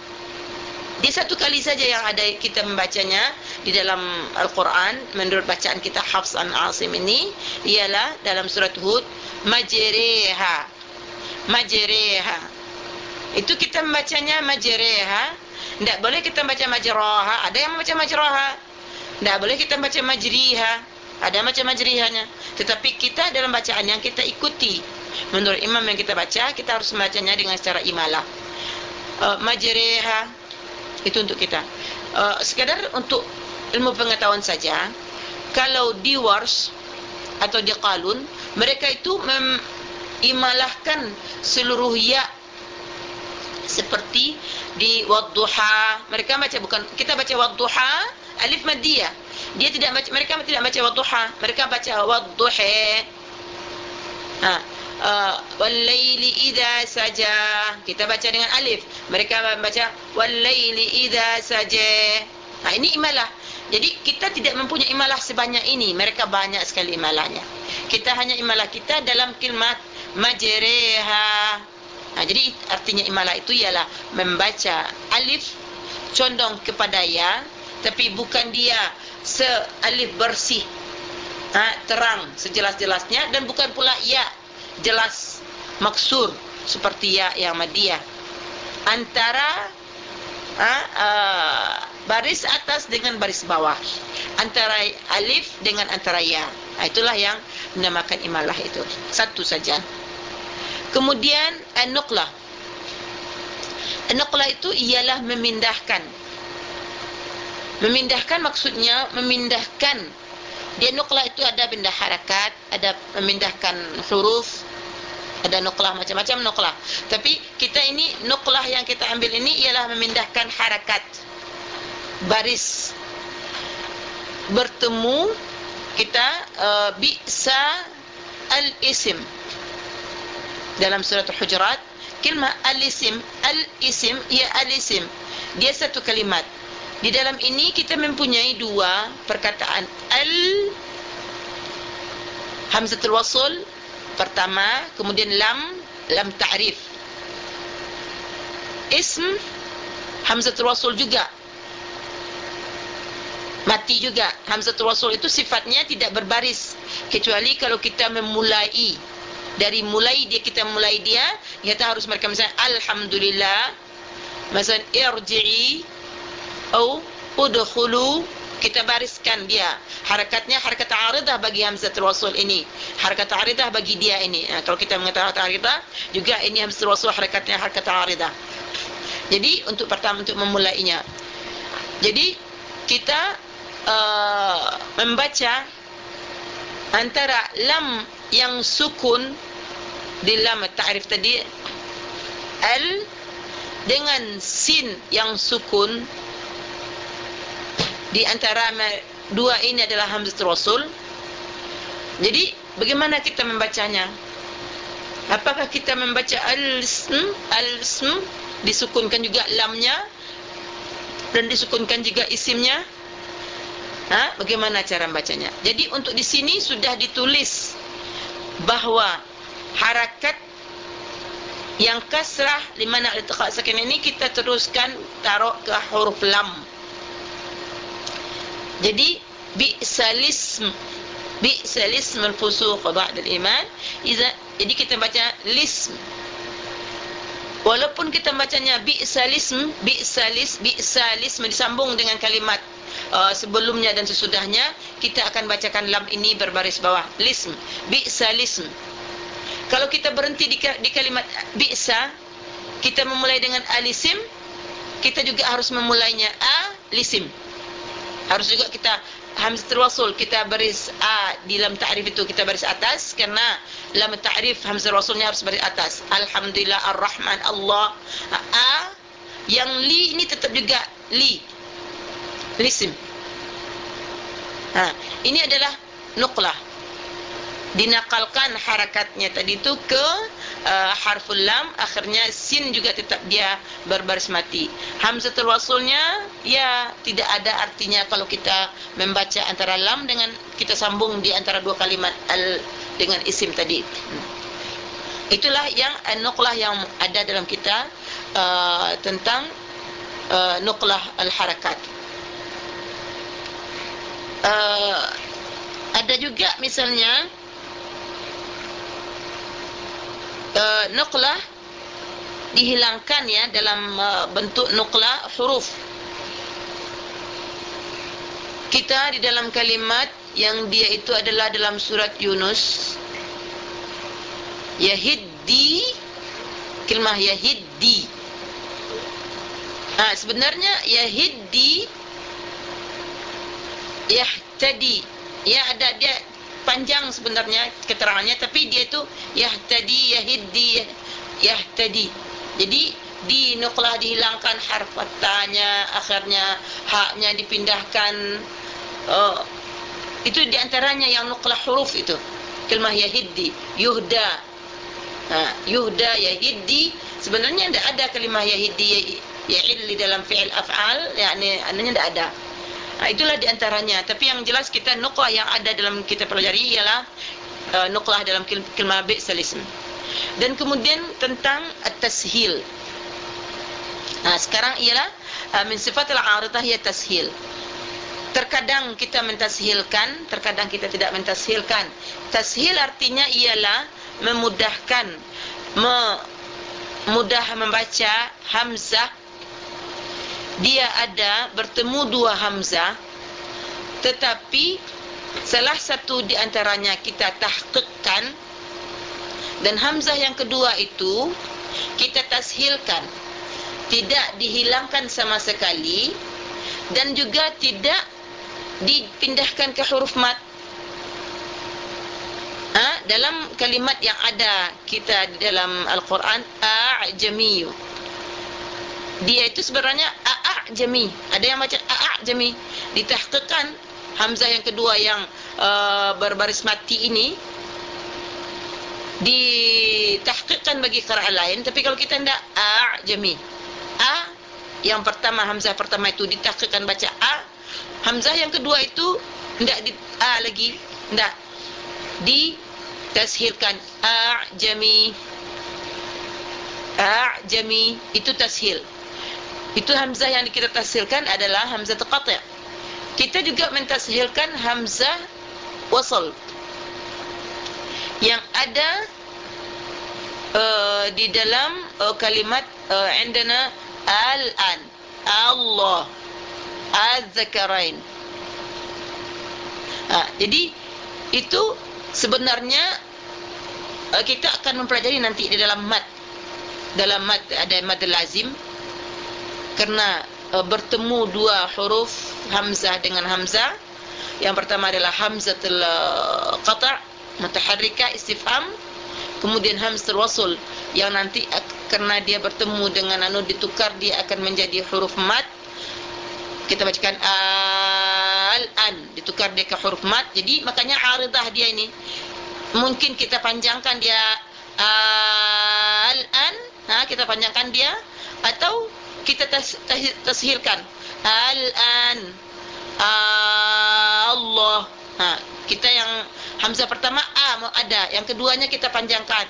Dia satu kali saja yang ada kita membacanya di dalam Al-Quran menurut bacaan kita Hafs an Asim ini ialah dalam surat Hud majriha. Majriha. Itu kita membacanya majriha. Tidak boleh kita baca majraha. Ada yang membaca majraha. Tidak boleh kita baca majriha. Ada macam majrihanya. Tetapi kita dalam bacaan yang kita ikuti menurut imam yang kita baca kita harus membacanya dengan secara imalah. Uh, majriha itu untuk kita uh, sekadar untuk ilmu pengetahuan saja kalau di wars atau di qalun mereka itu mengimalahkan seluruh ya seperti di wadduha mereka baca bukan kita baca wadduha alif maddiyah dia. Tidak baca mereka tidak baca wadduha mereka baca wadduha ha. Uh, walaili idza saja. Kita baca dengan alif. Mereka baca walaili idza saja. Nah ini imalah. Jadi kita tidak mempunyai imalah sebanyak ini. Mereka banyak sekali imalahnya. Kita hanya imalah kita dalam kalimat majriha. Nah jadi artinya imalah itu ialah membaca alif condong kepada ya tapi bukan dia sealif bersih ha, terang sejelas-jelasnya dan bukan pula ya jelas maksur seperti ya yang madiyah. Antara ha, uh, baris atas dengan baris bawah antara alif dengan antara ya. Ha, itulah yang dinamakan imalah itu. Satu saja. Kemudian an-nuqlah. An-nuqlah itu ialah memindahkan memindahkan maksudnya memindahkan. Dia nuqlah itu ada benda harakat ada memindahkan huruf ada nuqlah macam-macam nuqlah. Tapi kita ini nuqlah yang kita ambil ini ialah memindahkan harakat. Baris. Bertemu kita uh, bi'sa al-isim. Dalam surat al-hujurat kalimah al-isim al-isim ia al-isim. Dia satu kalimat di dalam ini kita mempunyai dua perkataan. Al hamzatul wasl pertama kemudian lam lam ta'rif. Ism hamzatul wasl juga. Mati juga. Hamzatul wasl itu sifatnya tidak berbaris. Kecuali kalau kita memulai. Dari mulai dia kita mulai dia kita harus mereka misalnya alhamdulillah misalnya irji'i atau udkhulu kita bariskan dia. Harakatnya harakat aridah bagi hamzatul wasl ini. Harakat aridah bagi dia ini. Nah, kalau kita mengatakan aridah juga ini hamzatul wasl harakatnya harakat aridah. Jadi untuk pertama untuk memulainya. Jadi kita uh, membaca antara lam yang sukun di lam ta'rif tadi al dengan sin yang sukun di antara dua ini adalah hamzatul wasl. Jadi bagaimana kita membacanya? Apakah kita membaca al-ism al-ism disukunkan juga lamnya dan disukunkan juga isimnya? Ha? bagaimana cara membacanya? Jadi untuk di sini sudah ditulis bahawa harakat yang kasrah di mana iltiqa sakin ini kita teruskan taruh ke huruf lam jadi bi'salism bi'salism al-fusuq ba'da al-iman iza jadi kita baca lism. Walaupun kita bacanya bi'salism bi'salis bi'salism disambung dengan kalimat uh, sebelumnya dan sesudahnya kita akan bacakan lam ini berbaris bawah. Lism bi'salism. Kalau kita berhenti di, di kalimat bi'sa kita memulai dengan alisim kita juga harus memulainya a lisim harus juga kita hamzatul wasl kita baris a di dalam ta'rif itu kita baris atas. Karena lam ta'rif hamzatul waslnya harus baris atas. Alhamdulillah arrahman allah. A yang li ini tetap juga li. Lisim ha. Ini adalah nuqlah dinakalkan harakatnya tadi itu ke uh, harful lam akhirnya sin juga tetap dia berbaris mati. Hamzatul wasulnya ya tidak ada artinya kalau kita membaca antara lam dengan kita sambung di antara dua kalimat al dengan isim tadi. Itulah yang an-nuqlah yang ada dalam kita uh, tentang uh, nuqlah al-harakat. Uh, ada juga misalnya uh, nuqlah dihilangkan ya dalam uh, bentuk nuqlah huruf. Kita di dalam kalimat yang dia itu adalah dalam surat Yunus Yahiddi Kilmah Yahiddi. Ha, Sebenarnya Yahiddi Yahtadi Ya ada dia panjang sebenarnya keterangannya Tapi dia itu Yahtadi Yahiddi Yahtadi. Jadi di nuklah dihilangkan harf fatanya akhirnya haknya dipindahkan. Oh, itu diantaranya yang nuklah huruf itu. Kelmah yahiddi yuhda. Ha, yuhda yahiddi. Sebenarnya tidak ada kalimah yahiddi ya'il di dalam fi'il af'al yakni ananya tidak ada ha, itulah diantaranya tapi yang jelas kita nuklah yang ada dalam kita pelajari ialah uh, nuklah dalam kalimah bi'sal ism dan kemudian tentang at-tashil. Ha, sekarang ialah uh, min sifat al-aridah ya tashil. Terkadang kita mentashilkan terkadang kita tidak mentashilkan. Tashil artinya ialah memudahkan mudah membaca hamzah dia ada bertemu dua hamzah tetapi salah satu di antaranya kita tahqiqkan dan hamzah yang kedua itu kita tashilkan. Tidak dihilangkan sama sekali dan juga tidak dipindahkan ke huruf mat. Ha? dalam kalimat yang ada kita di dalam Al-Quran a'jamiyu dia itu sebenarnya a'jami ada yang baca a'jami ditahqiqkan hamzah yang kedua yang uh, berbaris mati ini ditahqiqkan bagi qira'ah lain. Tapi kalau kita tidak a'jami a yang pertama hamzah pertama itu ditahqiqkan baca a. Hamzah yang kedua itu tidak di a lagi. Tidak di tashilkan a'jami a'jami itu tashil itu hamzah yang kita tashilkan adalah hamzah qati' kita juga mentashilkan hamzah wasal. Yang ada uh, di dalam uh, kalimat uh, indana al-an. Allah. Az-zakarain. Ha, jadi itu sebenarnya uh, kita akan mempelajari nanti di dalam mat. Dalam mat ada mad lazim kerana uh, bertemu dua huruf hamzah dengan hamzah. Yang pertama adalah hamzatul uh, qata' mutaharrika istifham. Kemudian hamzatul wasl yang nanti kerana dia bertemu dengan anu ditukar dia akan menjadi huruf mat. Kita bacakan al-an ditukar dia ke huruf mat. Jadi makanya aridah dia ini mungkin kita panjangkan dia al-an. Ha kita panjangkan dia. Atau kita tas, tas, tashilkan al-an. Allah. Ha kita yang hamzah pertama a mau ada. Yang keduanya kita panjangkan.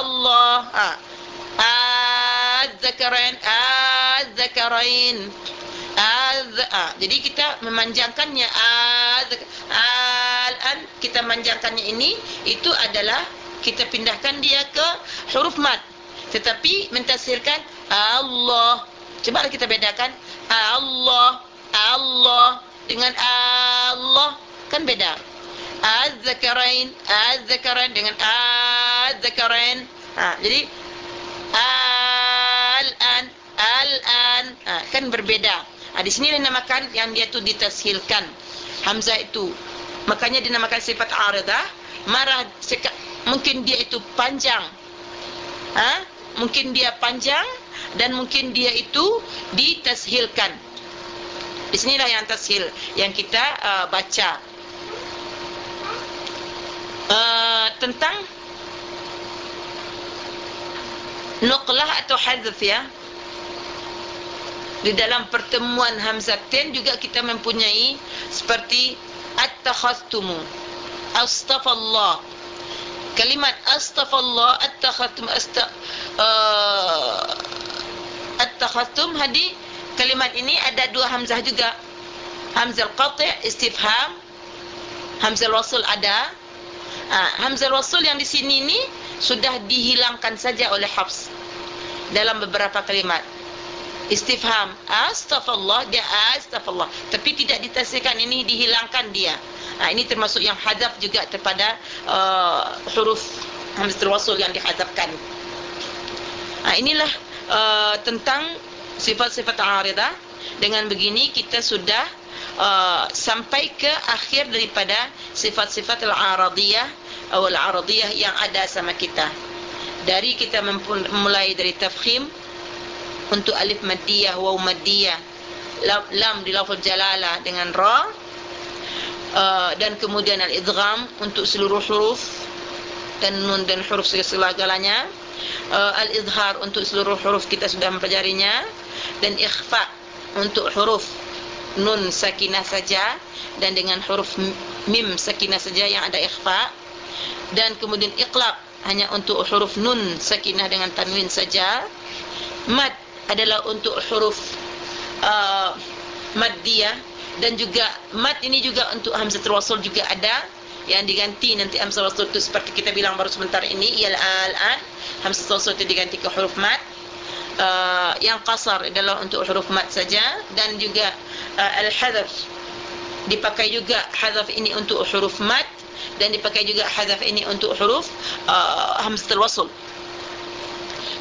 Allah. Ha. Az-zakarain az-zakarain az ah, jadi kita memanjangkannya. Az al-an. Kita manjangkannya ini itu adalah kita pindahkan dia ke huruf mat tetapi mentasirkan Allah cuba kita bedakan Allah Allah dengan Allah kan beda az-zakarain az-zakarain dengan az-zakarain ha, jadi al-an al-an ha, kan berbeda Ha, di sini dinamakan yang dia tu ditashilkan. Hamzah itu. Makanya dinamakan sifat aridah. Marah mungkin dia itu panjang. Ha? Mungkin dia panjang dan mungkin dia itu ditashilkan. Di sinilah yang tashil yang kita uh, baca. Uh, tentang nuqlah atau hadz ya di dalam pertemuan hamzatain juga kita mempunyai seperti at-takhastumu astaghfirullah kalimat astaghfirullah at-takhatum asta uh, at-takhastum hadi kalimat ini ada dua hamzah juga. Hamzah qati' istifham hamzah wasl ada. Ha, hamzah wasl yang di sini ni sudah dihilangkan saja oleh hafs dalam beberapa kalimat istifham. Astaghfirullah dia astaghfirullah. Tapi tidak ditasihkan ini dihilangkan dia. Ha, ini termasuk yang hadaf juga kepada uh, huruf hamzah wasl yang dihadafkan ha, inilah uh, tentang sifat-sifat aridah dengan begini kita sudah uh, sampai ke akhir daripada sifat-sifat al-aradiyah atau al-aradiyah yang ada sama kita. Dari kita memulai dari tafkhim untuk alif maddiyah waw maddiyah lam di lafaz jalalah dengan ra uh, dan kemudian al-idgham untuk seluruh huruf dan nun dan huruf segala-galanya uh, al-izhar untuk seluruh huruf kita sudah mempelajarinya dan ikhfa untuk huruf nun sakinah saja dan dengan huruf mim sakinah saja yang ada ikhfa dan kemudian iqlab hanya untuk huruf nun sakinah dengan tanwin saja mad adalah untuk huruf uh, maddiyah dan juga mad ini juga untuk hamzatul wasl juga ada. Yang diganti nanti hamzatul wasl itu seperti kita bilang baru sebentar ini ialah al-an hamzatul wasl itu diganti ke huruf mad. Uh, yang qasar adalah untuk huruf mad saja. Dan juga uh, al-hadzaf dipakai juga hadzaf ini untuk huruf mad. Dan dipakai juga hadzaf ini untuk huruf uh, hamzatul wasl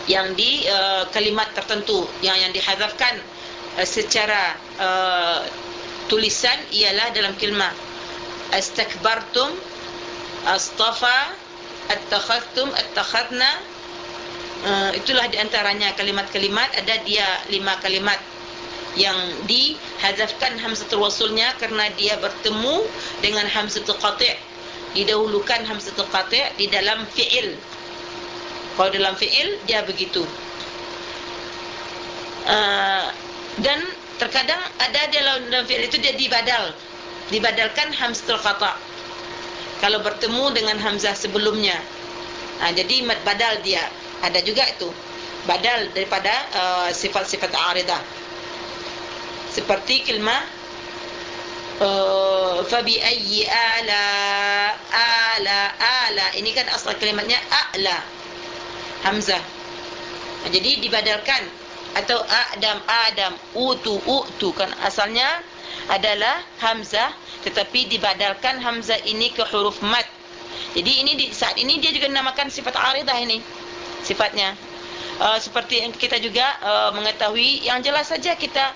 yang di uh, kalimat tertentu. Yang yang dihadzafkan uh, secara uh, tulisan ialah dalam kalimah astakbartum astafa attakhadtum attakhadna. Uh, itulah di antaranya kalimat-kalimat. Ada dia lima kalimat yang dihadzafkan hamzatul wasulnya kerana dia bertemu dengan hamzatul qati' didahulukan hamzatul qati' di dalam fi'il kalau dalam fi'il dia begitu. Uh, dan terkadang ada dalam dalam fi'il itu dia dibadal. Dibadalkan hamzatul qata'. Kalau bertemu dengan hamzah sebelumnya. Uh, jadi mad badal dia. Ada juga itu. Badal daripada uh, sifat-sifat uh, aridah. Seperti kalimah uh, fa bi ayyi ala ala ala ini kan asal kalimatnya a'la hamzah. Jadi dibadalkan atau adam adam utu utu kan asalnya adalah hamzah tetapi dibadalkan hamzah ini ke huruf mad. Jadi ini di saat ini dia juga namakan sifat aridah ini. Sifatnya uh, seperti yang kita juga uh, mengetahui yang jelas saja kita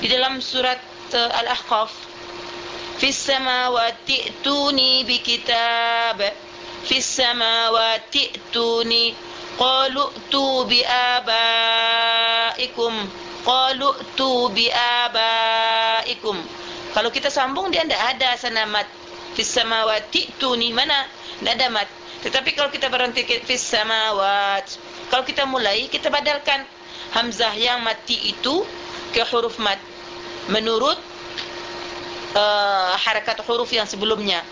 di dalam surat uh, Al-Ahqaf fis samawati tuni bi kitab fis samawati tuni qalu tu bi abaikum qalu tu bi abaikum kalau kita sambung dia tidak ada sana mat fis samawati tu ni mana? Tidak ada mat. Tetapi kalau kita berhenti fis samawat kalau kita mulai kita badalkan hamzah yang mati itu ke huruf mat. Menurut uh, harakat huruf yang sebelumnya.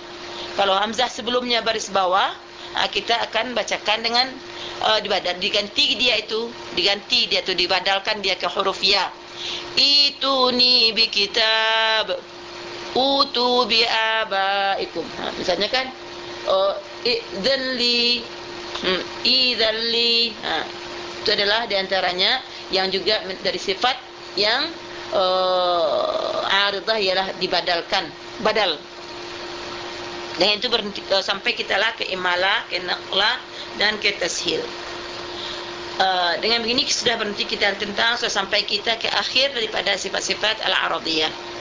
Kalau hamzah sebelumnya baris bawah uh, kita akan bacakan dengan uh, dibadal diganti dia itu diganti dia tu dibadalkan dia ke huruf ya. Itu ni bi kitab utu bi abaikum. Ha, misalnya kan oh idzalli hmm, idzalli. Ha, itu adalah diantaranya yang juga dari sifat yang uh, aridah ialah dibadalkan. Badal dan itu berhenti, uh, sampai kita lah ke imala ke naqla dan ke tashil. Uh, dengan begini sudah berhenti kita tentang sudah sampai kita ke akhir daripada sifat-sifat al-aradiyah.